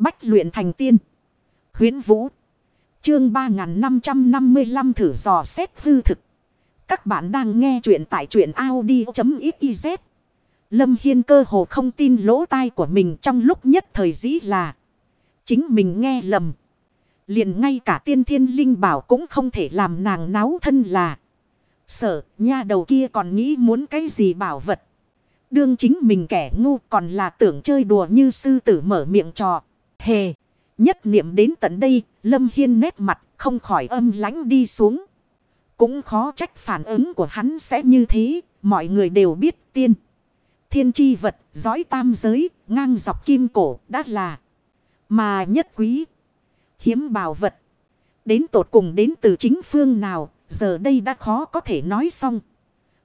Bách luyện thành tiên. Huyến Vũ. Chương 3555 thử dò xét hư thực. Các bạn đang nghe truyện tại truyện Audi.xyz. Lâm Hiên cơ hồ không tin lỗ tai của mình trong lúc nhất thời dĩ là. Chính mình nghe lầm. Liền ngay cả tiên thiên linh bảo cũng không thể làm nàng náo thân là. Sợ, nha đầu kia còn nghĩ muốn cái gì bảo vật. Đương chính mình kẻ ngu còn là tưởng chơi đùa như sư tử mở miệng trò. Hề. Nhất niệm đến tận đây, Lâm Hiên nét mặt không khỏi âm lãnh đi xuống. Cũng khó trách phản ứng của hắn sẽ như thế, mọi người đều biết tiên. Thiên chi vật, giói tam giới, ngang dọc kim cổ, đã là. Mà nhất quý, hiếm bảo vật. Đến tột cùng đến từ chính phương nào, giờ đây đã khó có thể nói xong.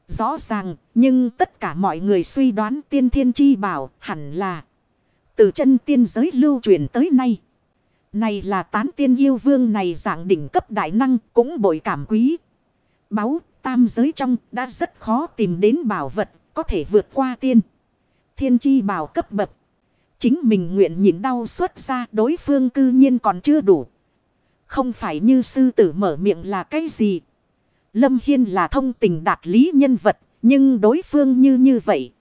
Rõ ràng, nhưng tất cả mọi người suy đoán tiên thiên chi bảo hẳn là từ chân tiên giới lưu truyền tới nay. Này là tán tiên yêu vương này dạng đỉnh cấp đại năng cũng bội cảm quý. Báu, tam giới trong đã rất khó tìm đến bảo vật có thể vượt qua tiên. Thiên chi bảo cấp bậc. Chính mình nguyện nhịn đau xuất ra đối phương cư nhiên còn chưa đủ. Không phải như sư tử mở miệng là cái gì. Lâm Hiên là thông tình đạt lý nhân vật, nhưng đối phương như như vậy.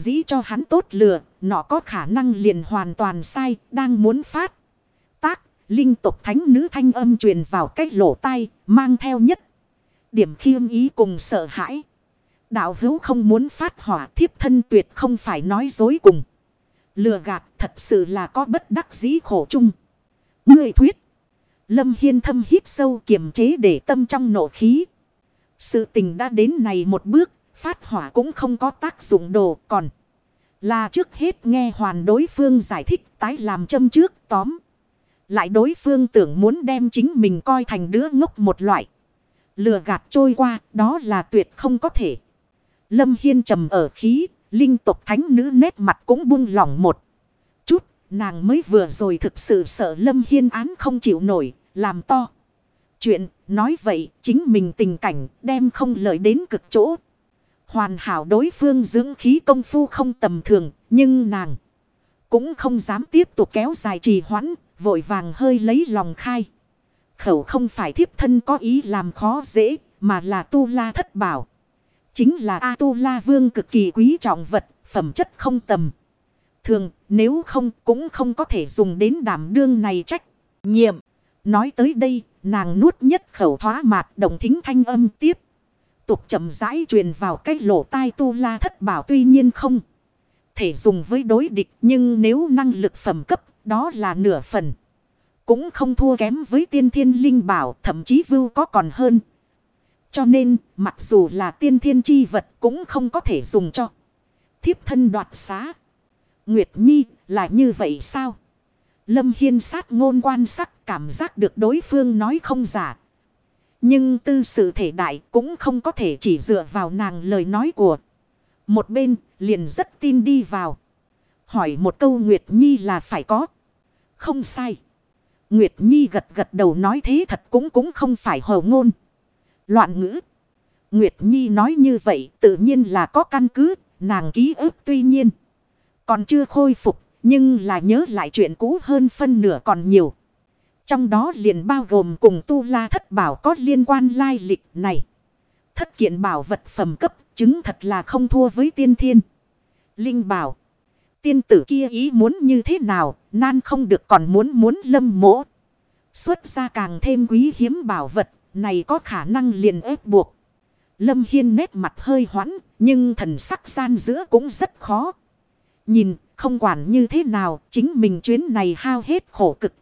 Dĩ cho hắn tốt lừa, nó có khả năng liền hoàn toàn sai, đang muốn phát. Tác, linh tục thánh nữ thanh âm truyền vào cách lỗ tai, mang theo nhất. Điểm khiêm ý cùng sợ hãi. Đạo hữu không muốn phát hỏa thiếp thân tuyệt không phải nói dối cùng. Lừa gạt thật sự là có bất đắc dĩ khổ chung. Người thuyết. Lâm Hiên thâm hít sâu kiềm chế để tâm trong nộ khí. Sự tình đã đến này một bước, phát hỏa cũng không có tác dụng đồ còn. Là trước hết nghe hoàn đối phương giải thích tái làm châm trước tóm. Lại đối phương tưởng muốn đem chính mình coi thành đứa ngốc một loại. Lừa gạt trôi qua, đó là tuyệt không có thể. Lâm Hiên trầm ở khí, linh tục thánh nữ nét mặt cũng buông lỏng một chút. Nàng mới vừa rồi thực sự sợ Lâm Hiên án không chịu nổi, làm to. Chuyện, nói vậy, chính mình tình cảnh đem không lợi đến cực chỗ. Hoàn hảo đối phương dưỡng khí công phu không tầm thường, nhưng nàng cũng không dám tiếp tục kéo dài trì hoãn, vội vàng hơi lấy lòng khai. Khẩu không phải thiếp thân có ý làm khó dễ, mà là tu la thất bảo. Chính là A tu la vương cực kỳ quý trọng vật, phẩm chất không tầm. Thường, nếu không cũng không có thể dùng đến đảm đương này trách. Nhiệm. Nói tới đây, nàng nuốt nhất khẩu thoá mạt đồng thính thanh âm tiếp. Tục chậm rãi truyền vào cái lỗ tai tu la thất bảo tuy nhiên không. Thể dùng với đối địch, nhưng nếu năng lực phẩm cấp, đó là nửa phần. Cũng không thua kém với tiên thiên linh bảo, thậm chí vưu có còn hơn. Cho nên, mặc dù là tiên thiên chi vật cũng không có thể dùng cho. Thiếp thân đoạt xá. Nguyệt Nhi, là như vậy sao? Lâm Hiên sát ngôn quan sắc cảm giác được đối phương nói không giả. Nhưng tư sự thể đại cũng không có thể chỉ dựa vào nàng lời nói của. Một bên, liền rất tin đi vào. Hỏi một câu Nguyệt Nhi là phải có. Không sai. Nguyệt Nhi gật gật đầu nói thế thật cũng cũng không phải hồ ngôn. Loạn ngữ. Nguyệt Nhi nói như vậy tự nhiên là có căn cứ. Nàng ký ức tuy nhiên. Còn chưa khôi phục, nhưng là nhớ lại chuyện cũ hơn phân nửa còn nhiều. Trong đó liền bao gồm cùng tu la thất bảo có liên quan lai lịch này. Thất kiện bảo vật phẩm cấp chứng thật là không thua với tiên thiên. Linh bảo. Tiên tử kia ý muốn như thế nào, nan không được còn muốn muốn lâm mỗ. Xuất ra càng thêm quý hiếm bảo vật, này có khả năng liền ép buộc. Lâm Hiên nét mặt hơi hoãn, nhưng thần sắc gian giữa cũng rất khó. Nhìn, không quản như thế nào, chính mình chuyến này hao hết khổ cực.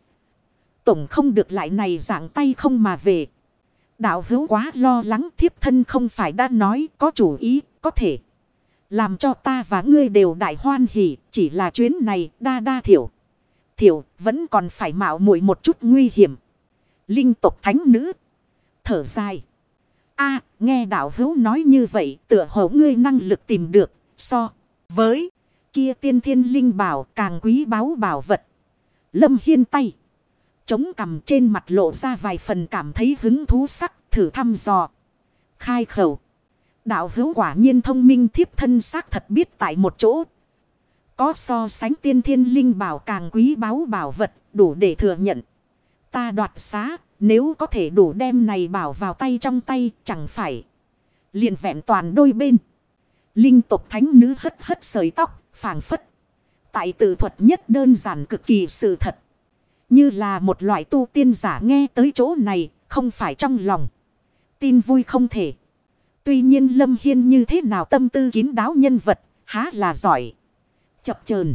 Tổng không được lại này dạng tay không mà về. Đạo hữu quá lo lắng thiếp thân không phải đã nói có chủ ý, có thể. Làm cho ta và ngươi đều đại hoan hỉ, chỉ là chuyến này đa đa thiểu. Thiểu vẫn còn phải mạo muội một chút nguy hiểm. Linh tộc thánh nữ. Thở dài. a nghe đạo hữu nói như vậy tựa hồ ngươi năng lực tìm được so với kia tiên thiên linh bảo càng quý báu bảo vật. Lâm Hiên tay. Chống cằm trên mặt lộ ra vài phần cảm thấy hứng thú sắc, thử thăm dò. Khai khẩu. Đạo hữu quả nhiên thông minh thiếp thân xác thật biết tại một chỗ. Có so sánh tiên thiên linh bảo càng quý báu bảo vật, đủ để thừa nhận. Ta đoạt xá, nếu có thể đủ đem này bảo vào tay trong tay, chẳng phải. liền vẹn toàn đôi bên. Linh tục thánh nữ hất hất sợi tóc, phảng phất. Tại tự thuật nhất đơn giản cực kỳ sự thật. Như là một loại tu tiên giả nghe tới chỗ này, không phải trong lòng. Tin vui không thể. Tuy nhiên Lâm Hiên như thế nào tâm tư kín đáo nhân vật, há là giỏi. Chập chờn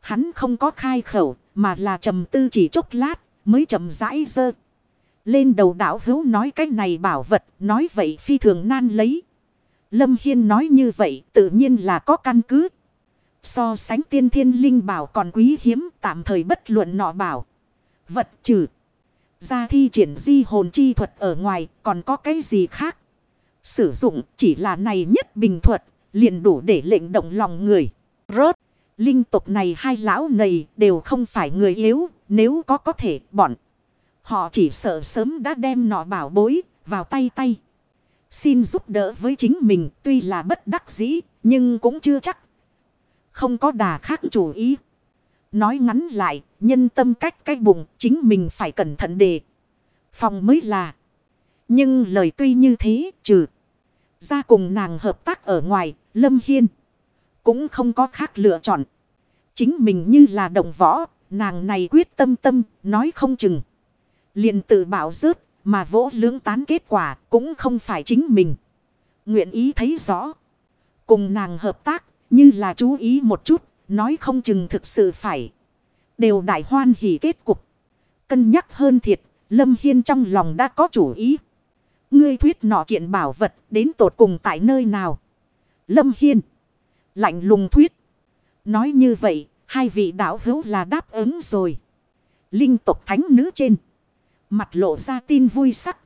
Hắn không có khai khẩu, mà là trầm tư chỉ chốc lát, mới chậm rãi dơ. Lên đầu đảo hữu nói cái này bảo vật, nói vậy phi thường nan lấy. Lâm Hiên nói như vậy, tự nhiên là có căn cứ. So sánh tiên thiên linh bảo còn quý hiếm, tạm thời bất luận nọ bảo. Vật trừ. Ra thi triển di hồn chi thuật ở ngoài còn có cái gì khác. Sử dụng chỉ là này nhất bình thuật, liền đủ để lệnh động lòng người. Rớt. Linh tục này hai lão này đều không phải người yếu. Nếu có có thể bọn. Họ chỉ sợ sớm đã đem nọ bảo bối vào tay tay. Xin giúp đỡ với chính mình tuy là bất đắc dĩ, nhưng cũng chưa chắc. Không có đà khác chủ ý. Nói ngắn lại, nhân tâm cách cái bụng, chính mình phải cẩn thận đề. Phòng mới là. Nhưng lời tuy như thế, trừ. Ra cùng nàng hợp tác ở ngoài, Lâm Hiên. Cũng không có khác lựa chọn. Chính mình như là đồng võ. Nàng này quyết tâm tâm, nói không chừng liền tự bảo rớt, mà vỗ lưỡng tán kết quả cũng không phải chính mình. Nguyện ý thấy rõ. Cùng nàng hợp tác, như là chú ý một chút nói không chừng thực sự phải. Đều đại hoan hỉ kết cục. Cân nhắc hơn thiệt Lâm Hiên trong lòng đã có chủ ý. Ngươi thuyết nọ kiện bảo vật đến tột cùng tại nơi nào. Lâm Hiên. Lạnh lùng thuyết. Nói như vậy, hai vị đạo hữu là đáp ứng rồi. Linh tục thánh nữ trên. Mặt lộ ra tin vui sắc.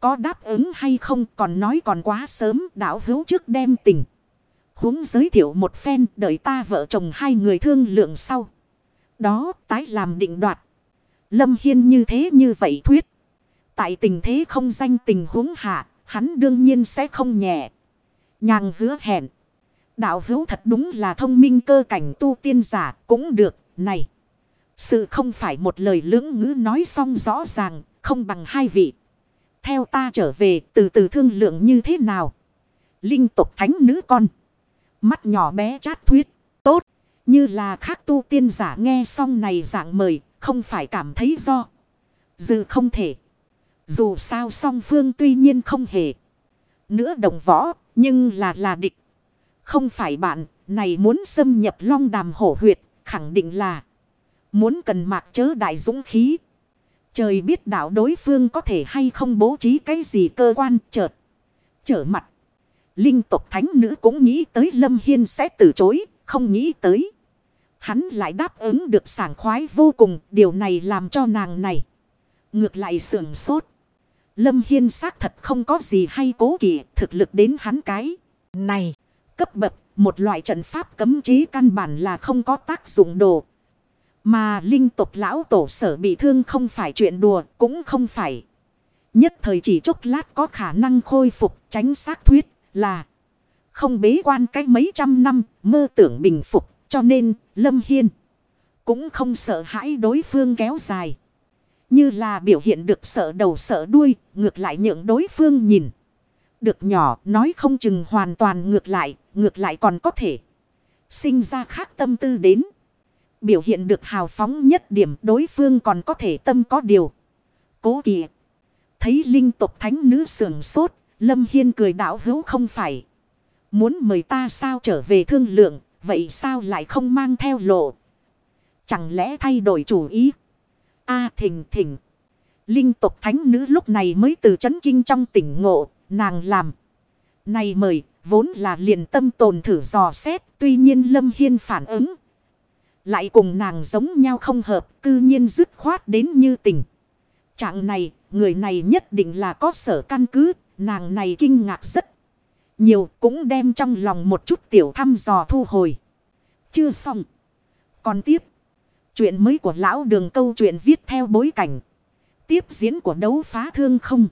Có đáp ứng hay không còn nói còn quá sớm đảo hữu trước đem tình huống giới thiệu một phen đợi ta vợ chồng hai người thương lượng sau. Đó tái làm định đoạt. Lâm Hiên như thế như vậy thuyết. Tại tình thế không danh tình huống hạ, hắn đương nhiên sẽ không nhẹ. Nhàng hứa hẹn. Đạo hữu thật đúng là thông minh cơ cảnh tu tiên giả cũng được, này. Sự không phải một lời lưỡng ngữ nói xong rõ ràng, không bằng hai vị. Theo ta trở về từ từ thương lượng như thế nào. Linh tục thánh nữ con. Mắt nhỏ bé chát thuyết. Tốt. Như là khác tu tiên giả nghe xong này dạng mời. Không phải cảm thấy do. Dự không thể. Dù sao song phương tuy nhiên không hề. Nữa đồng võ. Nhưng là là địch. Không phải bạn. Này muốn xâm nhập long đàm hổ huyệt. Khẳng định là. Muốn cần mạc chớ đại dũng khí. Trời biết đạo đối phương có thể hay không bố trí cái gì cơ quan chợt. Trở mặt. Linh tộc thánh nữ cũng nghĩ tới Lâm Hiên sẽ từ chối. Không nghĩ tới. Hắn lại đáp ứng được sảng khoái vô cùng. Điều này làm cho nàng này. Ngược lại sườn sốt. Lâm Hiên xác thật không có gì hay cố kỵ thực lực đến hắn cái. Này. Cấp bậc. Một loại trận pháp cấm chế căn bản là không có tác dụng đồ. Mà linh tục lão tổ sở bị thương không phải chuyện đùa, cũng không phải. Nhất thời chỉ chốc lát có khả năng khôi phục tránh xác thuyết là không bế quan cách mấy trăm năm mơ tưởng bình phục cho nên Lâm Hiên cũng không sợ hãi đối phương kéo dài. Như là biểu hiện được sợ đầu sợ đuôi ngược lại nhượng đối phương nhìn. Được nhỏ nói không chừng hoàn toàn ngược lại, ngược lại còn có thể sinh ra khác tâm tư đến biểu hiện được hào phóng nhất điểm đối phương còn có thể tâm có điều. Cố kỵ. Thấy linh tục thánh nữ sườn sốt, Lâm Hiên cười đảo hữu không phải. Muốn mời ta sao trở về thương lượng, vậy sao lại không mang theo lộ? Chẳng lẽ thay đổi chủ ý? A thỉnh thỉnh. Linh tục thánh nữ lúc này mới từ chấn kinh trong tỉnh ngộ, nàng làm. Này mời, vốn là liền tâm tồn thử dò xét, tuy nhiên Lâm Hiên phản ứng lại cùng nàng giống nhau không hợp, cư nhiên dứt khoát đến như tình. Trạng này, người này nhất định là có sở căn cứ, nàng này kinh ngạc rất nhiều, cũng đem trong lòng một chút tiểu thăm dò thu hồi. Chưa xong. Còn tiếp, chuyện mới của lão đường câu chuyện viết theo bối cảnh. Tiếp diễn của đấu phá thương không.